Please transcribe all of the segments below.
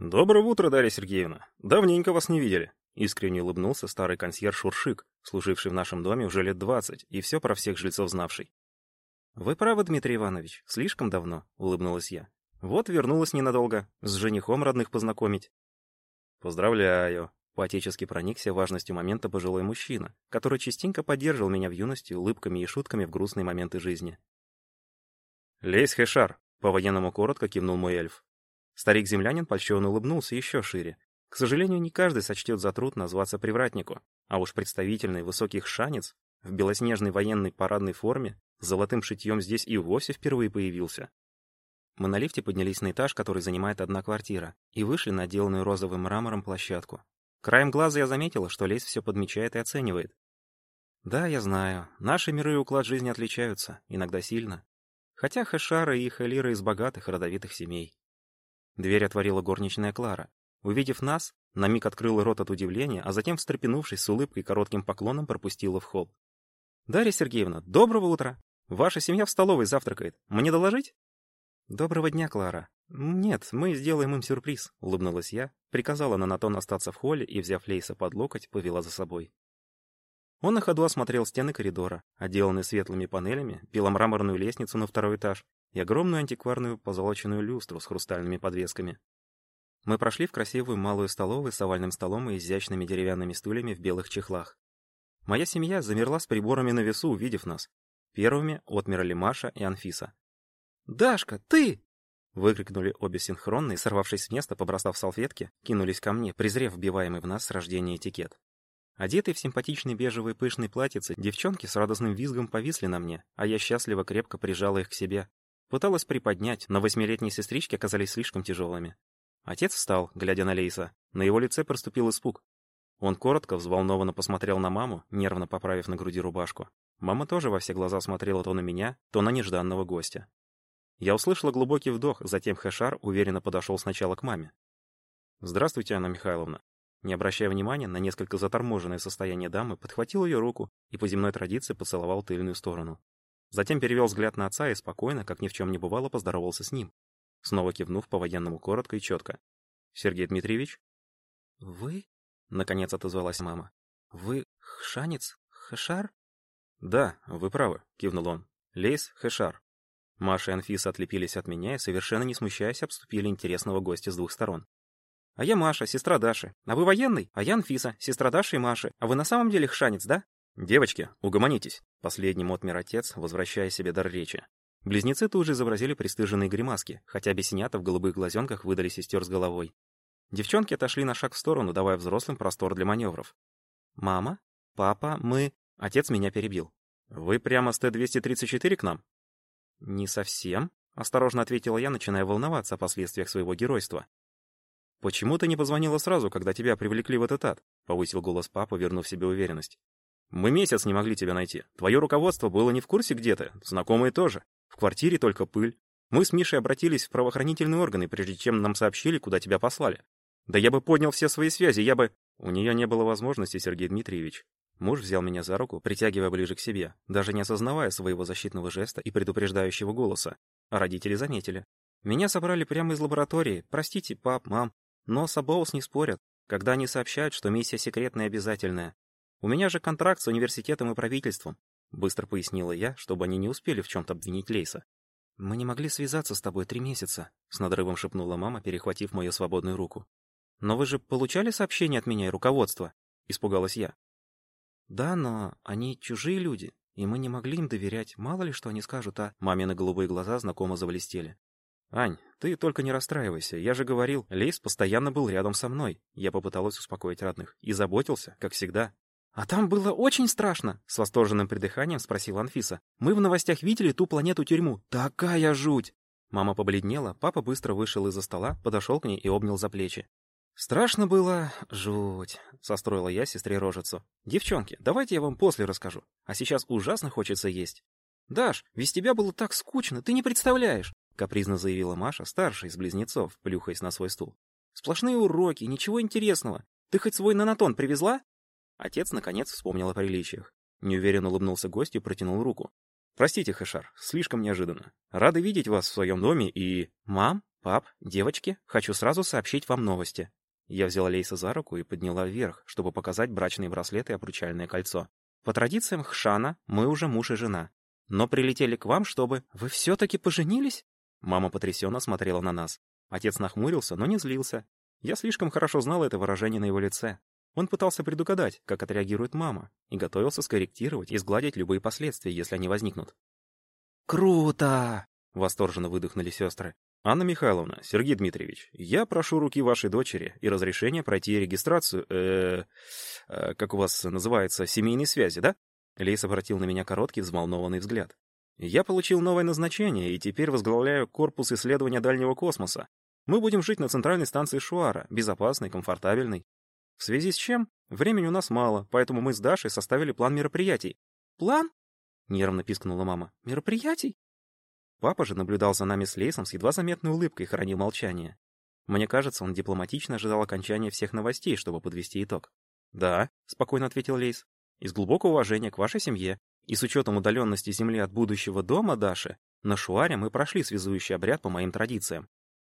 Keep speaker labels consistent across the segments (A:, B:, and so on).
A: «Доброе утро, Дарья Сергеевна. Давненько вас не видели». Искренне улыбнулся старый консьерж Шуршик, служивший в нашем доме уже лет двадцать и все про всех жильцов знавший. «Вы правы, Дмитрий Иванович, слишком давно», — улыбнулась я. «Вот вернулась ненадолго, с женихом родных познакомить». «Поздравляю», — поотечески проникся важностью момента пожилой мужчина, который частенько поддерживал меня в юности улыбками и шутками в грустные моменты жизни. «Лейс Хешар», — по-военному коротко кивнул мой эльф. Старик-землянин польщенно улыбнулся еще шире. К сожалению, не каждый сочтет за труд назваться привратнику, а уж представительный высокий шанец в белоснежной военной парадной форме с золотым шитьем здесь и вовсе впервые появился. Мы на лифте поднялись на этаж, который занимает одна квартира, и вышли на отделанную розовым мрамором площадку. Краем глаза я заметила, что Лейс все подмечает и оценивает. Да, я знаю, наши миры и уклад жизни отличаются, иногда сильно. Хотя Хэшара и Хэлира из богатых родовитых семей. Дверь отворила горничная Клара. Увидев нас, на миг открыла рот от удивления, а затем, встрепенувшись с улыбкой и коротким поклоном, пропустила в холл. «Дарья Сергеевна, доброго утра! Ваша семья в столовой завтракает. Мне доложить?» «Доброго дня, Клара. Нет, мы сделаем им сюрприз», — улыбнулась я, приказала Нанатон остаться в холле и, взяв Лейса под локоть, повела за собой. Он на ходу осмотрел стены коридора, отделанные светлыми панелями, беломраморную лестницу на второй этаж и огромную антикварную позолоченную люстру с хрустальными подвесками. Мы прошли в красивую малую столовую с овальным столом и изящными деревянными стульями в белых чехлах. Моя семья замерла с приборами на весу, увидев нас. Первыми отмерли Маша и Анфиса. «Дашка, ты!» Выкрикнули обе синхронно и, сорвавшись с места, побросав салфетки, кинулись ко мне, презрев вбиваемый в нас с рождения этикет. Одетые в симпатичные бежевые пышные платьицы, девчонки с радостным визгом повисли на мне, а я счастливо крепко прижала их к себе. Пыталась приподнять, но восьмилетние сестрички оказались слишком тяжелыми. Отец встал, глядя на Лейса. На его лице проступил испуг. Он коротко, взволнованно посмотрел на маму, нервно поправив на груди рубашку. Мама тоже во все глаза смотрела то на меня, то на нежданного гостя. Я услышала глубокий вдох, затем Хэшар уверенно подошел сначала к маме. «Здравствуйте, Анна Михайловна. Не обращая внимания на несколько заторможенное состояние дамы, подхватил ее руку и по земной традиции поцеловал тыльную сторону. Затем перевел взгляд на отца и спокойно, как ни в чем не бывало, поздоровался с ним. Снова кивнув по-военному коротко и четко. «Сергей Дмитриевич?» «Вы?» — наконец отозвалась мама. «Вы Хшанец? Хэшар?» «Да, вы правы», — кивнул он. «Лейс Хэшар». Маша и Анфиса отлепились от меня и, совершенно не смущаясь, обступили интересного гостя с двух сторон. А я Маша, сестра Даши. А вы военный? А я Анфиса, сестра Даши и Маши. А вы на самом деле хшанец, да? Девочки, угомонитесь. Последний отмер отец, возвращая себе дар речи. Близнецы тут же изобразили пристыженные гримаски, хотя бесенята в голубых глазенках выдали сестер с головой. Девчонки отошли на шаг в сторону, давая взрослым простор для маневров. «Мама? Папа? Мы...» Отец меня перебил. «Вы прямо с Т-234 к нам?» «Не совсем», — осторожно ответила я, начиная волноваться о последствиях своего геройства. «Почему ты не позвонила сразу, когда тебя привлекли в этот ад?» — повысил голос папа, вернув себе уверенность. «Мы месяц не могли тебя найти. Твое руководство было не в курсе где ты, знакомые тоже. В квартире только пыль. Мы с Мишей обратились в правоохранительные органы, прежде чем нам сообщили, куда тебя послали. Да я бы поднял все свои связи, я бы...» У нее не было возможности, Сергей Дмитриевич. Муж взял меня за руку, притягивая ближе к себе, даже не осознавая своего защитного жеста и предупреждающего голоса. А родители заметили. Меня собрали прямо из лаборатории. Простите, пап, мам, но Сабоус не спорят, когда они сообщают, что миссия секретная и обязательная. У меня же контракт с университетом и правительством, быстро пояснила я, чтобы они не успели в чем-то обвинить Лейса. Мы не могли связаться с тобой три месяца, с надрывом шепнула мама, перехватив мою свободную руку. Но вы же получали сообщение от меня и руководства? Испугалась я. Да, но они чужие люди, и мы не могли им доверять. Мало ли что они скажут, а... Мамины голубые глаза знакомо завлестели. «Ань, ты только не расстраивайся. Я же говорил, Лейс постоянно был рядом со мной». Я попыталась успокоить родных. И заботился, как всегда. «А там было очень страшно!» — с восторженным придыханием спросила Анфиса. «Мы в новостях видели ту планету-тюрьму. Такая жуть!» Мама побледнела, папа быстро вышел из-за стола, подошел к ней и обнял за плечи. «Страшно было, жуть», — состроила я сестре рожицу. «Девчонки, давайте я вам после расскажу. А сейчас ужасно хочется есть». «Даш, без тебя было так скучно, ты не представляешь капризно заявила Маша, старшая из близнецов, плюхаясь на свой стул. Сплошные уроки, ничего интересного. Ты хоть свой нанотон привезла? Отец наконец вспомнил о приличиях. Неуверенно улыбнулся гостю и протянул руку. Простите, Хэшар, слишком неожиданно. Рады видеть вас в своем доме и... Мам? «Пап, девочки, хочу сразу сообщить вам новости». Я взяла Лейса за руку и подняла вверх, чтобы показать брачные браслеты и обручальное кольцо. «По традициям Хшана мы уже муж и жена. Но прилетели к вам, чтобы... Вы все-таки поженились?» Мама потрясенно смотрела на нас. Отец нахмурился, но не злился. Я слишком хорошо знал это выражение на его лице. Он пытался предугадать, как отреагирует мама, и готовился скорректировать и сгладить любые последствия, если они возникнут. «Круто!» — восторженно выдохнули сестры. «Анна Михайловна, Сергей Дмитриевич, я прошу руки вашей дочери и разрешения пройти регистрацию, э, э как у вас называется, семейной связи, да?» Лейс обратил на меня короткий, взволнованный взгляд. «Я получил новое назначение и теперь возглавляю корпус исследования дальнего космоса. Мы будем жить на центральной станции Шуара, безопасной, комфортабельной. В связи с чем? Времени у нас мало, поэтому мы с Дашей составили план мероприятий. План? Нервно пискнула мама. Мероприятий? Папа же наблюдал за нами с Лейсом с едва заметной улыбкой и хранил молчание. Мне кажется, он дипломатично ожидал окончания всех новостей, чтобы подвести итог. «Да», — спокойно ответил Лейс, — «из глубокого уважения к вашей семье и с учетом удаленности Земли от будущего дома Даши, на Шуаре мы прошли связующий обряд по моим традициям.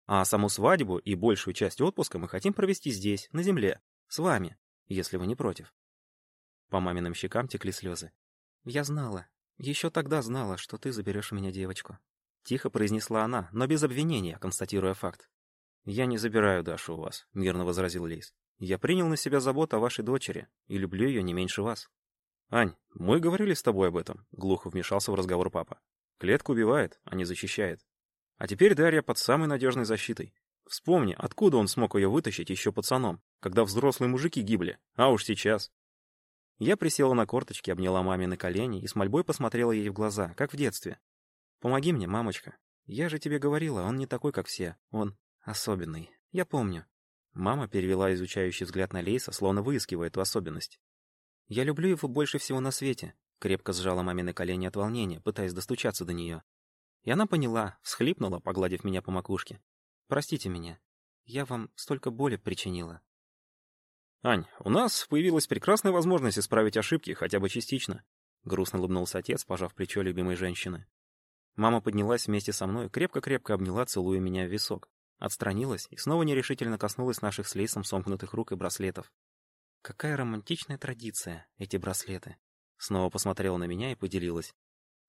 A: А саму свадьбу и большую часть отпуска мы хотим провести здесь, на Земле, с вами, если вы не против. По маминым щекам текли слезы. Я знала, еще тогда знала, что ты заберешь у меня девочку. Тихо произнесла она, но без обвинения, констатируя факт. «Я не забираю Дашу у вас», — мирно возразил Лейс. «Я принял на себя заботу о вашей дочери и люблю ее не меньше вас». «Ань, мы говорили с тобой об этом», — глухо вмешался в разговор папа. «Клетку убивает, а не защищает. А теперь Дарья под самой надежной защитой. Вспомни, откуда он смог ее вытащить еще пацаном, когда взрослые мужики гибли, а уж сейчас. Я присела на корточки, обняла маме на колени и с мольбой посмотрела ей в глаза, как в детстве. «Помоги мне, мамочка. Я же тебе говорила, он не такой, как все. Он особенный. Я помню». Мама перевела изучающий взгляд на Лейса, словно выискивая эту особенность. «Я люблю его больше всего на свете», — крепко сжала мамины колени от волнения, пытаясь достучаться до нее. И она поняла, всхлипнула, погладив меня по макушке. Простите меня. Я вам столько боли причинила. Ань, у нас появилась прекрасная возможность исправить ошибки хотя бы частично. Грустно улыбнулся отец, пожав плечо любимой женщины. Мама поднялась вместе со мной, крепко-крепко обняла, целуя меня в висок. Отстранилась и снова нерешительно коснулась наших с Лейсом сомкнутых рук и браслетов. Какая романтичная традиция, эти браслеты. Снова посмотрела на меня и поделилась.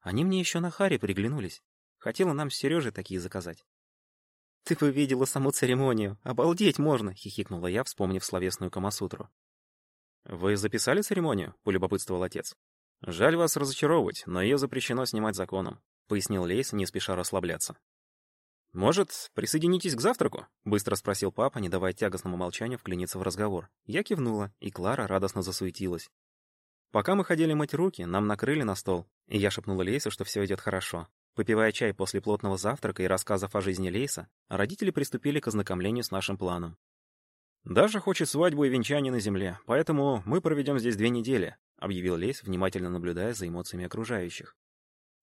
A: Они мне еще на Харе приглянулись. Хотела нам с Сережей такие заказать. «Ты бы видела саму церемонию! Обалдеть можно!» — хихикнула я, вспомнив словесную Камасутру. «Вы записали церемонию?» — полюбопытствовал отец. «Жаль вас разочаровывать, но ее запрещено снимать законом», — пояснил Лейс, не спеша расслабляться. «Может, присоединитесь к завтраку?» — быстро спросил папа, не давая тягостному молчанию вклиниться в разговор. Я кивнула, и Клара радостно засуетилась. Пока мы ходили мыть руки, нам накрыли на стол, и я шепнула Лейсу, что все идет хорошо. Попивая чай после плотного завтрака и рассказов о жизни Лейса, родители приступили к ознакомлению с нашим планом. «Даша хочет свадьбу и венчание на земле, поэтому мы проведем здесь две недели», объявил Лейс, внимательно наблюдая за эмоциями окружающих.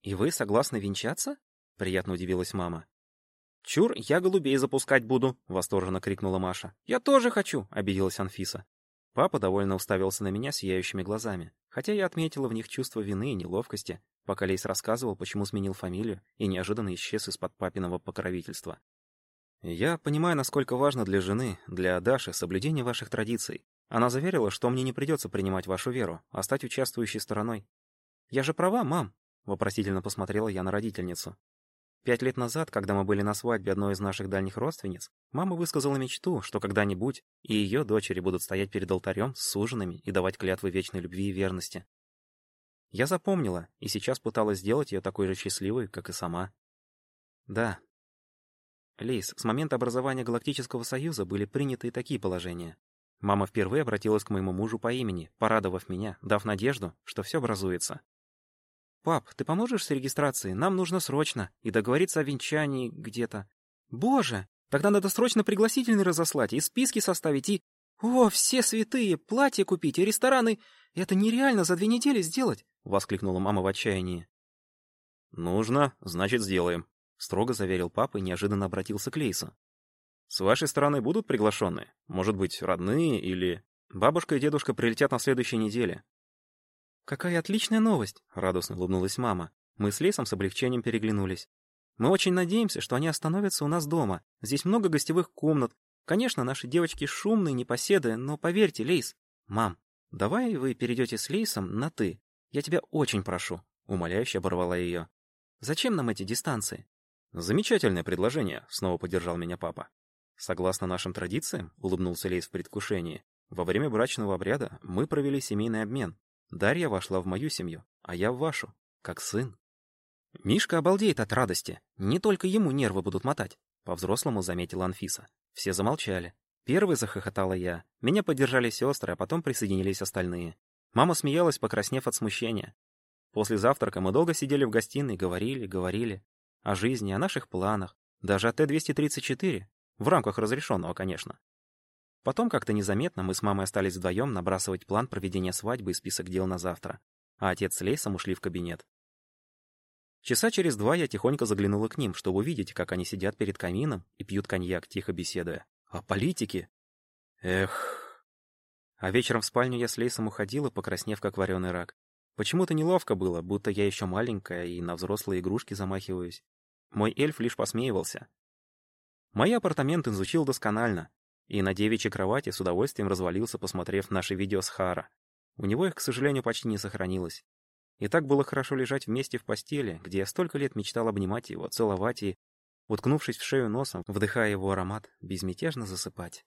A: «И вы согласны венчаться?» — приятно удивилась мама. «Чур, я голубей запускать буду!» — восторженно крикнула Маша. «Я тоже хочу!» — обиделась Анфиса. Папа довольно уставился на меня сияющими глазами, хотя я отметила в них чувство вины и неловкости, пока Лейс рассказывал, почему сменил фамилию и неожиданно исчез из-под папиного покровительства. «Я понимаю, насколько важно для жены, для Даши, соблюдение ваших традиций. Она заверила, что мне не придется принимать вашу веру, а стать участвующей стороной. Я же права, мам?» — вопросительно посмотрела я на родительницу. Пять лет назад, когда мы были на свадьбе одной из наших дальних родственниц, мама высказала мечту, что когда-нибудь и ее дочери будут стоять перед алтарем с суженными и давать клятвы вечной любви и верности. Я запомнила, и сейчас пыталась сделать ее такой же счастливой, как и сама. Да. Лейс, с момента образования Галактического Союза были приняты и такие положения. Мама впервые обратилась к моему мужу по имени, порадовав меня, дав надежду, что все образуется. «Пап, ты поможешь с регистрацией? Нам нужно срочно. И договориться о венчании где-то». «Боже! Тогда надо срочно пригласительный разослать, и списки составить, и... О, все святые! Платье купить, и рестораны! Это нереально за две недели сделать!» — воскликнула мама в отчаянии. «Нужно, значит, сделаем», — строго заверил папа и неожиданно обратился к Лейсу. «С вашей стороны будут приглашенные? Может быть, родные или...» «Бабушка и дедушка прилетят на следующей неделе». «Какая отличная новость!» — радостно улыбнулась мама. Мы с Лейсом с облегчением переглянулись. Мы очень надеемся, что они остановятся у нас дома. Здесь много гостевых комнат. Конечно, наши девочки шумные, непоседы, но поверьте, Лейс... Мам, давай вы перейдете с Лейсом на «ты». Я тебя очень прошу. Умоляюще оборвала ее. Зачем нам эти дистанции? Замечательное предложение, снова поддержал меня папа. Согласно нашим традициям, улыбнулся Лейс в предвкушении, во время брачного обряда мы провели семейный обмен. Дарья вошла в мою семью, а я в вашу, как сын. Мишка обалдеет от радости. Не только ему нервы будут мотать, по-взрослому заметила Анфиса. Все замолчали. Первой захохотала я. Меня поддержали сестры, а потом присоединились остальные. Мама смеялась, покраснев от смущения. После завтрака мы долго сидели в гостиной, говорили, говорили. О жизни, о наших планах. Даже о Т-234. В рамках разрешенного, конечно. Потом как-то незаметно мы с мамой остались вдвоем набрасывать план проведения свадьбы и список дел на завтра. А отец с Лейсом ушли в кабинет. Часа через два я тихонько заглянула к ним, чтобы увидеть, как они сидят перед камином и пьют коньяк, тихо беседуя. О политике? Эх... А вечером в спальню я с Лейсом уходила, покраснев как вареный рак. Почему-то неловко было, будто я еще маленькая и на взрослые игрушки замахиваюсь. Мой эльф лишь посмеивался. Мои апартаменты изучил досконально, и на девичьей кровати с удовольствием развалился, посмотрев наши видео с Хара. У него их, к сожалению, почти не сохранилось. И так было хорошо лежать вместе в постели, где я столько лет мечтал обнимать его, целовать и, уткнувшись в шею носом, вдыхая его аромат, безмятежно засыпать.